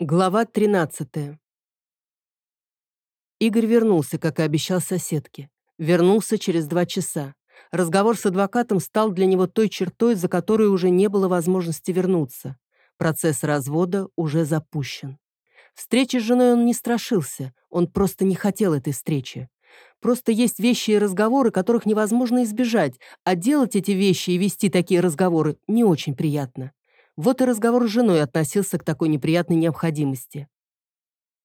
Глава 13. Игорь вернулся, как и обещал соседке. Вернулся через два часа. Разговор с адвокатом стал для него той чертой, за которой уже не было возможности вернуться. Процесс развода уже запущен. Встречи с женой он не страшился, он просто не хотел этой встречи. Просто есть вещи и разговоры, которых невозможно избежать, а делать эти вещи и вести такие разговоры не очень приятно. Вот и разговор с женой относился к такой неприятной необходимости.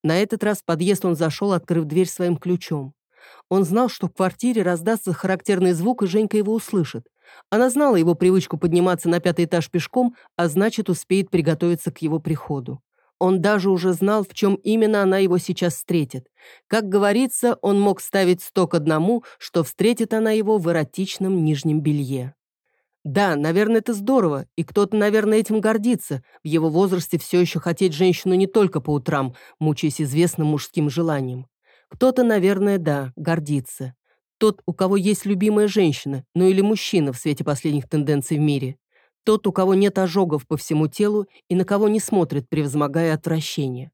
На этот раз в подъезд он зашел, открыв дверь своим ключом. Он знал, что в квартире раздастся характерный звук, и Женька его услышит. Она знала его привычку подниматься на пятый этаж пешком, а значит, успеет приготовиться к его приходу. Он даже уже знал, в чем именно она его сейчас встретит. Как говорится, он мог ставить сто к одному, что встретит она его в эротичном нижнем белье. Да, наверное, это здорово, и кто-то, наверное, этим гордится. В его возрасте все еще хотеть женщину не только по утрам, мучаясь известным мужским желанием. Кто-то, наверное, да, гордится. Тот, у кого есть любимая женщина, ну или мужчина в свете последних тенденций в мире. Тот, у кого нет ожогов по всему телу и на кого не смотрит, превозмогая отвращение.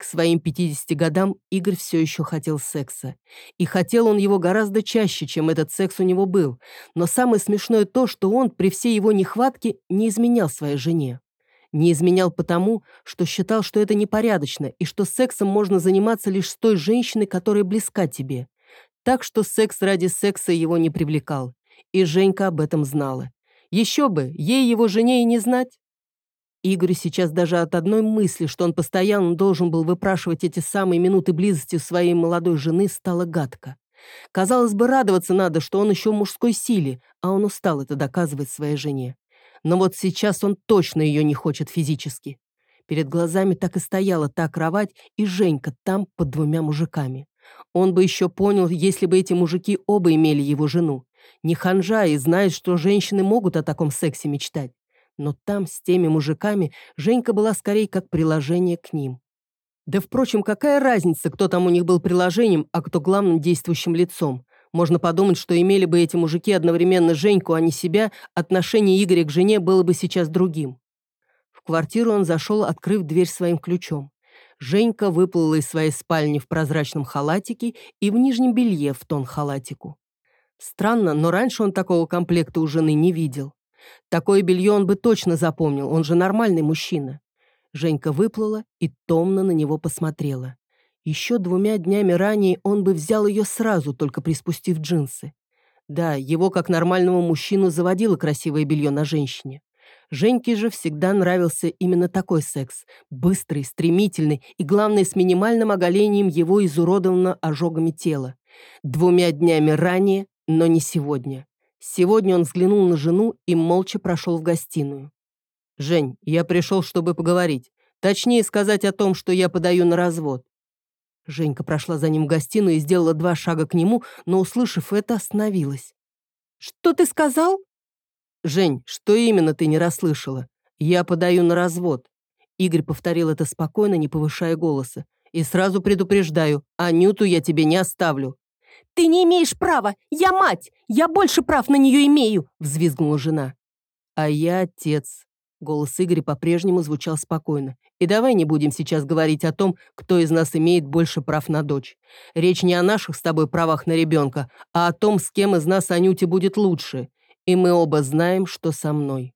К своим 50 годам Игорь все еще хотел секса. И хотел он его гораздо чаще, чем этот секс у него был. Но самое смешное то, что он при всей его нехватке не изменял своей жене. Не изменял потому, что считал, что это непорядочно, и что сексом можно заниматься лишь с той женщиной, которая близка тебе. Так что секс ради секса его не привлекал. И Женька об этом знала. Еще бы, ей его жене и не знать. Игорю сейчас даже от одной мысли, что он постоянно должен был выпрашивать эти самые минуты близости своей молодой жены, стало гадко. Казалось бы, радоваться надо, что он еще в мужской силе, а он устал это доказывать своей жене. Но вот сейчас он точно ее не хочет физически. Перед глазами так и стояла та кровать и Женька там под двумя мужиками. Он бы еще понял, если бы эти мужики оба имели его жену. Не ханжа и знает, что женщины могут о таком сексе мечтать но там, с теми мужиками, Женька была скорее как приложение к ним. Да, впрочем, какая разница, кто там у них был приложением, а кто главным действующим лицом? Можно подумать, что имели бы эти мужики одновременно Женьку, а не себя, отношение Игоря к жене было бы сейчас другим. В квартиру он зашел, открыв дверь своим ключом. Женька выплыла из своей спальни в прозрачном халатике и в нижнем белье в тон халатику. Странно, но раньше он такого комплекта у жены не видел. Такое белье он бы точно запомнил, он же нормальный мужчина. Женька выплыла и томно на него посмотрела. Еще двумя днями ранее он бы взял ее сразу, только приспустив джинсы. Да, его как нормального мужчину заводило красивое белье на женщине. Женьке же всегда нравился именно такой секс. Быстрый, стремительный и, главное, с минимальным оголением его изуродованного ожогами тела. Двумя днями ранее, но не сегодня. Сегодня он взглянул на жену и молча прошел в гостиную. «Жень, я пришел, чтобы поговорить. Точнее сказать о том, что я подаю на развод». Женька прошла за ним в гостиную и сделала два шага к нему, но, услышав это, остановилась. «Что ты сказал?» «Жень, что именно ты не расслышала? Я подаю на развод». Игорь повторил это спокойно, не повышая голоса. «И сразу предупреждаю, Анюту я тебе не оставлю. «Ты не имеешь права! Я мать! Я больше прав на нее имею!» — взвизгнула жена. «А я отец». Голос Игоря по-прежнему звучал спокойно. «И давай не будем сейчас говорить о том, кто из нас имеет больше прав на дочь. Речь не о наших с тобой правах на ребенка, а о том, с кем из нас Анюте будет лучше. И мы оба знаем, что со мной.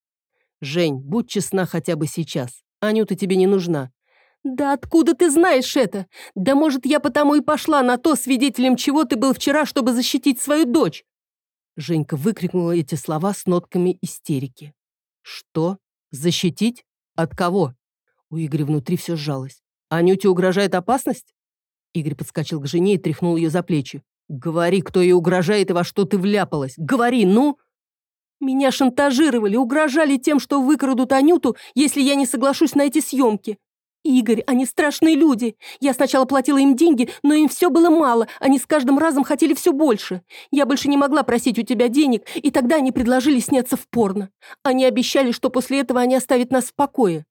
Жень, будь честна хотя бы сейчас. Анюта тебе не нужна. «Да откуда ты знаешь это? Да может, я потому и пошла на то, свидетелем чего ты был вчера, чтобы защитить свою дочь?» Женька выкрикнула эти слова с нотками истерики. «Что? Защитить? От кого?» У Игоря внутри все сжалось. «Анюте угрожает опасность?» Игорь подскочил к жене и тряхнул ее за плечи. «Говори, кто ей угрожает и во что ты вляпалась. Говори, ну!» «Меня шантажировали, угрожали тем, что выкрадут Анюту, если я не соглашусь на эти съемки. «Игорь, они страшные люди. Я сначала платила им деньги, но им все было мало. Они с каждым разом хотели все больше. Я больше не могла просить у тебя денег, и тогда они предложили сняться в порно. Они обещали, что после этого они оставят нас в покое».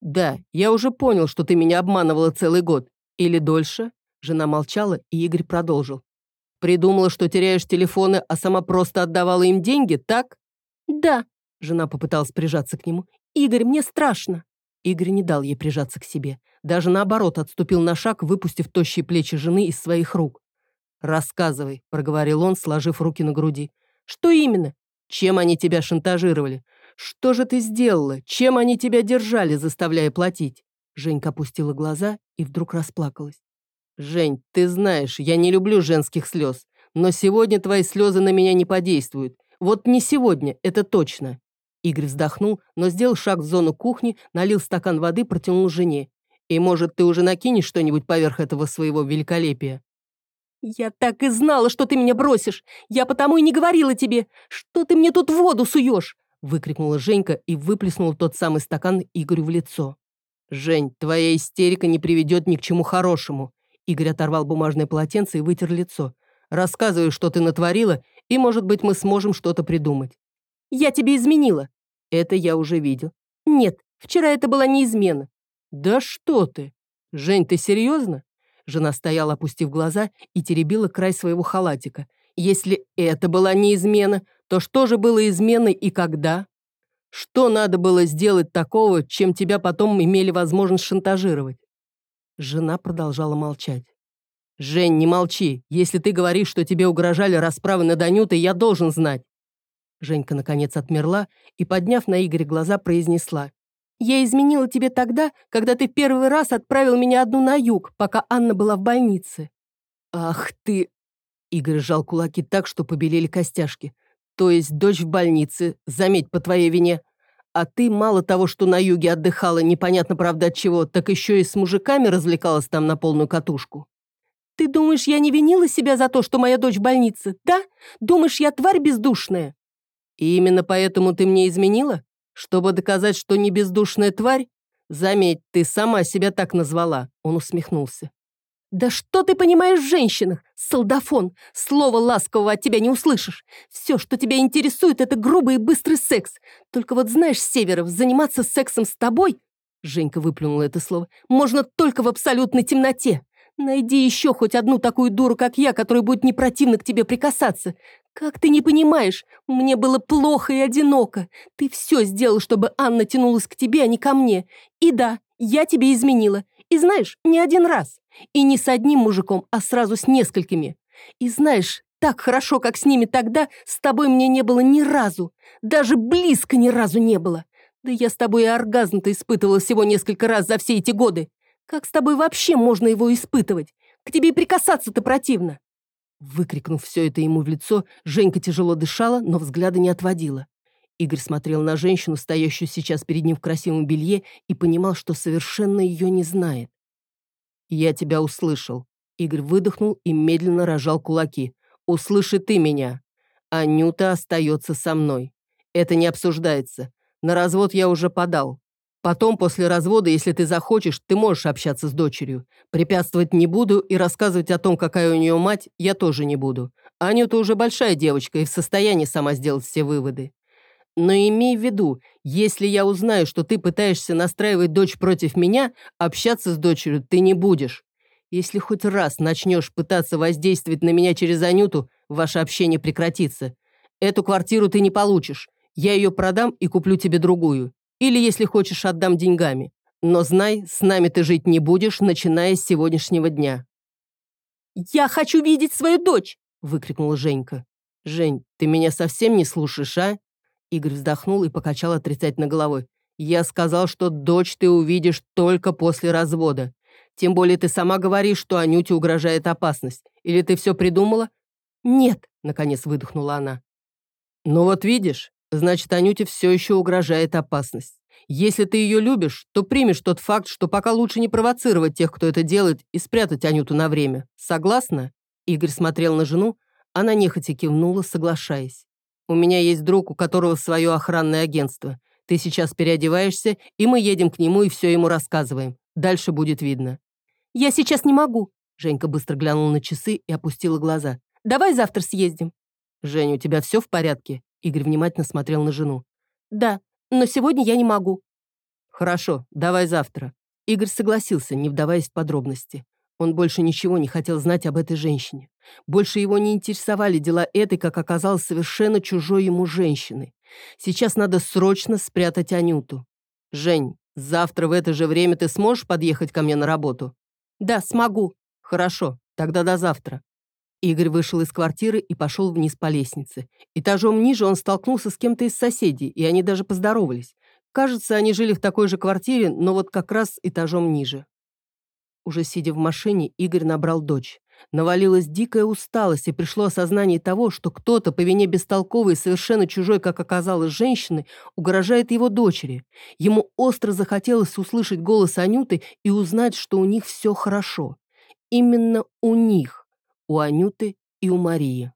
«Да, я уже понял, что ты меня обманывала целый год. Или дольше?» Жена молчала, и Игорь продолжил. «Придумала, что теряешь телефоны, а сама просто отдавала им деньги, так?» «Да», — жена попыталась прижаться к нему. «Игорь, мне страшно». Игорь не дал ей прижаться к себе. Даже наоборот отступил на шаг, выпустив тощие плечи жены из своих рук. «Рассказывай», — проговорил он, сложив руки на груди. «Что именно? Чем они тебя шантажировали? Что же ты сделала? Чем они тебя держали, заставляя платить?» Женька опустила глаза и вдруг расплакалась. «Жень, ты знаешь, я не люблю женских слез, но сегодня твои слезы на меня не подействуют. Вот не сегодня, это точно». Игорь вздохнул, но сделал шаг в зону кухни, налил стакан воды, протянул жене. «И, может, ты уже накинешь что-нибудь поверх этого своего великолепия?» «Я так и знала, что ты меня бросишь! Я потому и не говорила тебе! Что ты мне тут воду суешь?» выкрикнула Женька и выплеснула тот самый стакан Игорю в лицо. «Жень, твоя истерика не приведет ни к чему хорошему». Игорь оторвал бумажное полотенце и вытер лицо. «Рассказывай, что ты натворила, и, может быть, мы сможем что-то придумать». «Я тебе изменила». «Это я уже видел». «Нет, вчера это была не измена». «Да что ты? Жень, ты серьезно?» Жена стояла, опустив глаза, и теребила край своего халатика. «Если это была не измена, то что же было изменой и когда? Что надо было сделать такого, чем тебя потом имели возможность шантажировать?» Жена продолжала молчать. «Жень, не молчи. Если ты говоришь, что тебе угрожали расправы над Анютой, я должен знать». Женька, наконец, отмерла и, подняв на Игоря глаза, произнесла. Я изменила тебе тогда, когда ты первый раз отправил меня одну на юг, пока Анна была в больнице». «Ах ты...» Игорь сжал кулаки так, что побелели костяшки. «То есть дочь в больнице, заметь, по твоей вине. А ты мало того, что на юге отдыхала, непонятно, правда, от чего, так еще и с мужиками развлекалась там на полную катушку». «Ты думаешь, я не винила себя за то, что моя дочь в больнице, да? Думаешь, я тварь бездушная?» «И именно поэтому ты мне изменила?» Чтобы доказать, что не бездушная тварь? Заметь, ты сама себя так назвала. Он усмехнулся. «Да что ты понимаешь в женщинах? Солдафон! Слова ласкового от тебя не услышишь. Все, что тебя интересует, это грубый и быстрый секс. Только вот знаешь, Северов, заниматься сексом с тобой...» Женька выплюнула это слово. «Можно только в абсолютной темноте. Найди еще хоть одну такую дуру, как я, которая будет не противно к тебе прикасаться. «Как ты не понимаешь? Мне было плохо и одиноко. Ты все сделал, чтобы Анна тянулась к тебе, а не ко мне. И да, я тебе изменила. И знаешь, не один раз. И не с одним мужиком, а сразу с несколькими. И знаешь, так хорошо, как с ними тогда, с тобой мне не было ни разу. Даже близко ни разу не было. Да я с тобой и оргазм-то испытывала всего несколько раз за все эти годы. Как с тобой вообще можно его испытывать? К тебе прикасаться-то противно. Выкрикнув все это ему в лицо, Женька тяжело дышала, но взгляда не отводила. Игорь смотрел на женщину, стоящую сейчас перед ним в красивом белье, и понимал, что совершенно ее не знает. «Я тебя услышал». Игорь выдохнул и медленно рожал кулаки. «Услыши ты меня. Анюта остается со мной. Это не обсуждается. На развод я уже подал. Потом, после развода, если ты захочешь, ты можешь общаться с дочерью. Препятствовать не буду и рассказывать о том, какая у нее мать, я тоже не буду. Анюта уже большая девочка и в состоянии сама сделать все выводы. Но имей в виду, если я узнаю, что ты пытаешься настраивать дочь против меня, общаться с дочерью ты не будешь. Если хоть раз начнешь пытаться воздействовать на меня через Анюту, ваше общение прекратится. Эту квартиру ты не получишь. Я ее продам и куплю тебе другую. Или, если хочешь, отдам деньгами. Но знай, с нами ты жить не будешь, начиная с сегодняшнего дня». «Я хочу видеть свою дочь!» – выкрикнула Женька. «Жень, ты меня совсем не слушаешь, а?» Игорь вздохнул и покачал отрицательно головой. «Я сказал, что дочь ты увидишь только после развода. Тем более ты сама говоришь, что Анюте угрожает опасность. Или ты все придумала?» «Нет», — наконец выдохнула она. «Ну вот видишь, Значит, Анюте все еще угрожает опасность. Если ты ее любишь, то примешь тот факт, что пока лучше не провоцировать тех, кто это делает, и спрятать Анюту на время. Согласна?» Игорь смотрел на жену, она нехотя кивнула, соглашаясь. «У меня есть друг, у которого свое охранное агентство. Ты сейчас переодеваешься, и мы едем к нему и все ему рассказываем. Дальше будет видно». «Я сейчас не могу», — Женька быстро глянула на часы и опустила глаза. «Давай завтра съездим». «Жень, у тебя все в порядке?» Игорь внимательно смотрел на жену. «Да, но сегодня я не могу». «Хорошо, давай завтра». Игорь согласился, не вдаваясь в подробности. Он больше ничего не хотел знать об этой женщине. Больше его не интересовали дела этой, как оказалось, совершенно чужой ему женщины. Сейчас надо срочно спрятать Анюту. «Жень, Завтра в это же время ты сможешь подъехать ко мне на работу? Да, смогу. Хорошо, тогда до завтра. Игорь вышел из квартиры и пошел вниз по лестнице. Этажом ниже он столкнулся с кем-то из соседей, и они даже поздоровались. Кажется, они жили в такой же квартире, но вот как раз этажом ниже. Уже сидя в машине, Игорь набрал дочь. Навалилась дикая усталость, и пришло осознание того, что кто-то по вине бестолковой и совершенно чужой, как оказалось, женщины, угрожает его дочери. Ему остро захотелось услышать голос Анюты и узнать, что у них все хорошо. Именно у них, у Анюты и у Марии.